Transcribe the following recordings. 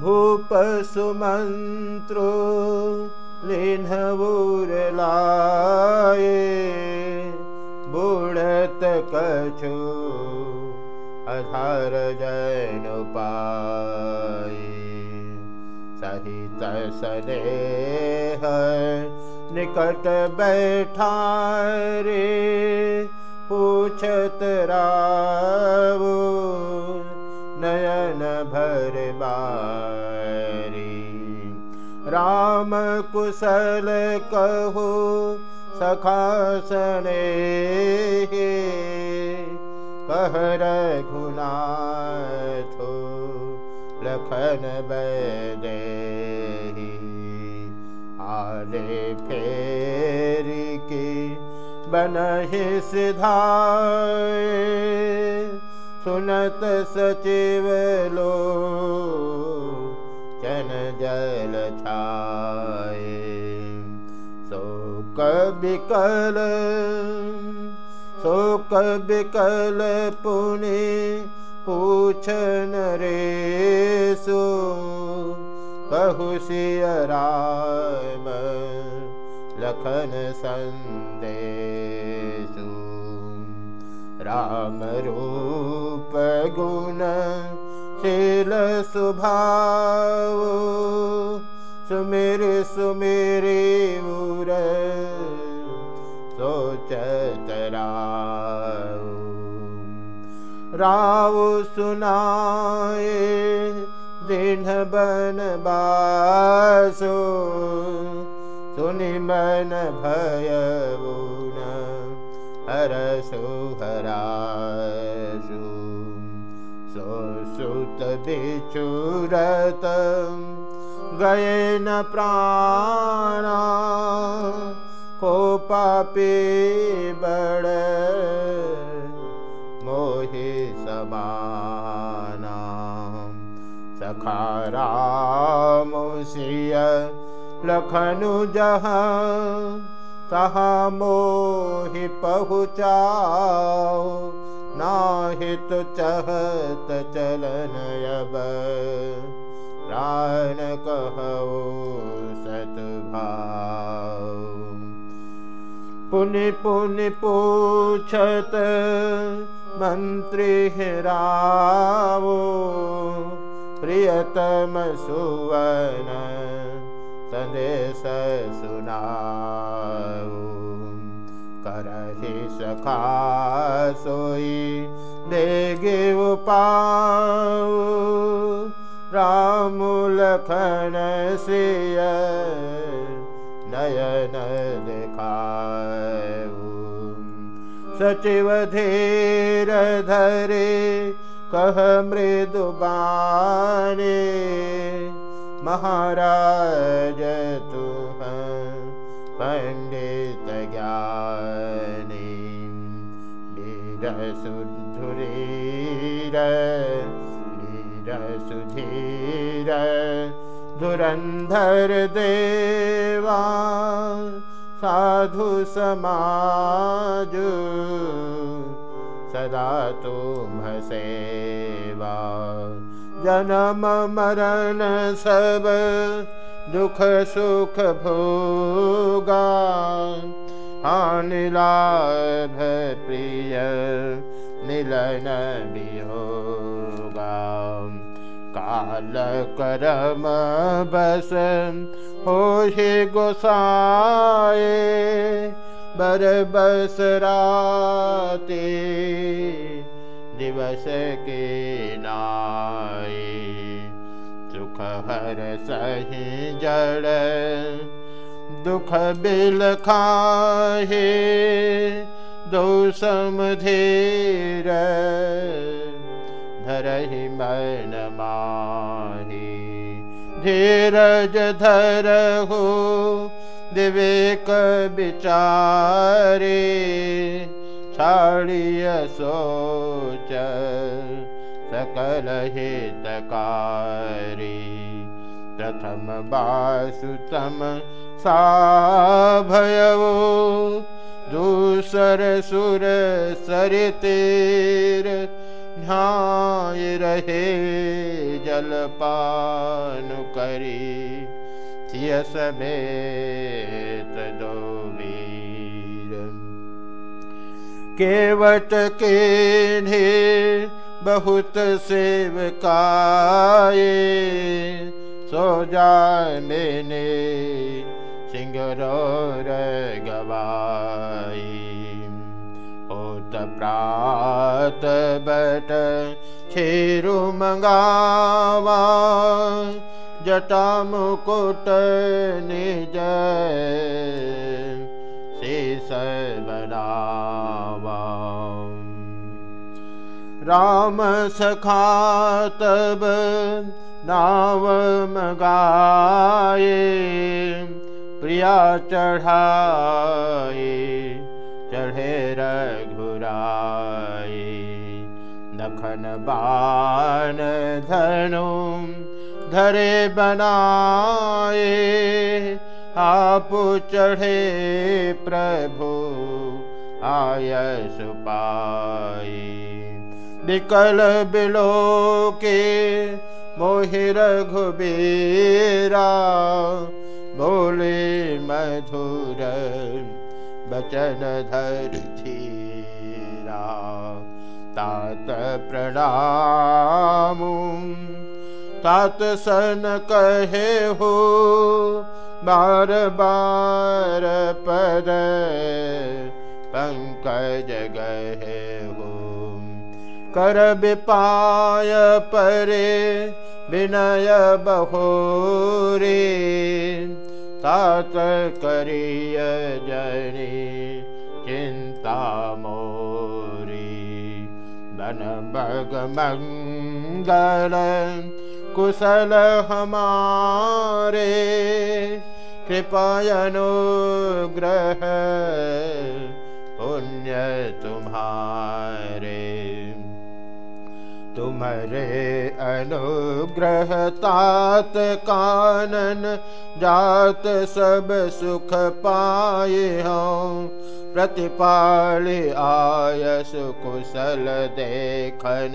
भूपसुमन्त्रो लिन्हवुरलाये बुणत कछु अधार जनुपाय सहित सदेह निकट बैठा रे पूछत रावो बारी राम कुशल कहो सखासने कह रघुनाथो लखन बैदे आले फेरी की बनहि सिधाए सुनत सचिव लो चन जल छाए। शोक बिकल शोक बिकल पुनि पूछन रे सो कहु सियराम लखन सन्देशु राम रूप गुण शील सोचत राव। राव सुनाए दिन बन बासो। सुनि मन भय हर सुहरासु सो सुत बिचुरत गए न प्राणा पापी बड़। मोहि समाना। सखारा मुसिया लखनु जहाँ। तहा मोहि पहुँचाओ नाहित चहत चलन अब प्राण कहो सतभाव पुनि पुनि पूछत मंत्री हेरावो प्रियतम सुवन संदेश सुनाऊ करहि सखा सोई देगे उपाऊ राम लखन सिय नयन देखाऊ सचिव धीर धरे कह मृदु बाने महाराज पंडित ज्ञानी सुधीर धुरंधर देवा साधु समाज सदा सेवा जन्म मरण सब दुख सुख भोगा, हानि लाभ प्रिय, मिलन वियोगा। काल करम बस हो गोसाए, बर बस राते दिवस के नाए। हर सही जड़ दुख बिल खाहे दो समधीर धरहि मन माही। धीरज धर विचारे छाड़िय सोच सकल हितकारी प्रथम बासुतम सा भयवो दूसर सुर सरितेर। ध्याय रहे जलपान करी, सिय समेत दो वीर। केवट के बहुत सेवकाए सो जाए मैंने सिंगरोर गवाई। होत प्रात बट छेरु मंगावा जटा मुकुट निज शेष बनावा राम सखा तब नाव मगाए प्रिया चढ़ाए चढ़े रघुराए नखन बान धनु धरे बनाए आप चढ़े प्रभु आय सुपाई विकल बिलो के मोहि रघुबीरा बोले मधुर बचन धर धीरा। तात प्रणाम तात सन कहे हो बार बार पद पंकज हो कर विपाय परे विनय बहोरे। तात करिय जनी चिंता मोरी। मंगल कुशल हमारे। कृपायनुग्रह पुण्य तुम्हारे तुम्हारे अनुग्रह तात कानन जात सब सुख पाए हों। प्रतिपाल आय सुकुशल देखन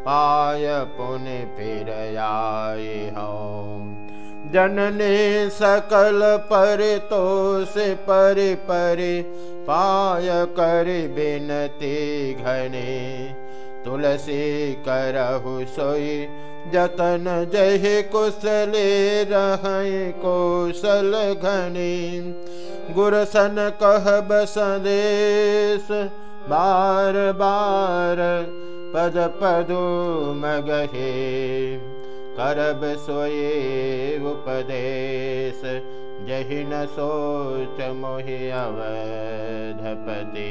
पाय पुण्य फिर आए हों। जनने सकल पर से परि परि पाय कर बिनती घने। तुलसी करहु सोई जतन जह कुशले रह कौशल घनी। गुरसन कहब संदेश बार बार पद पदु मगहे। करब सोए उपदेश जहि न सोच मोहि अवधपति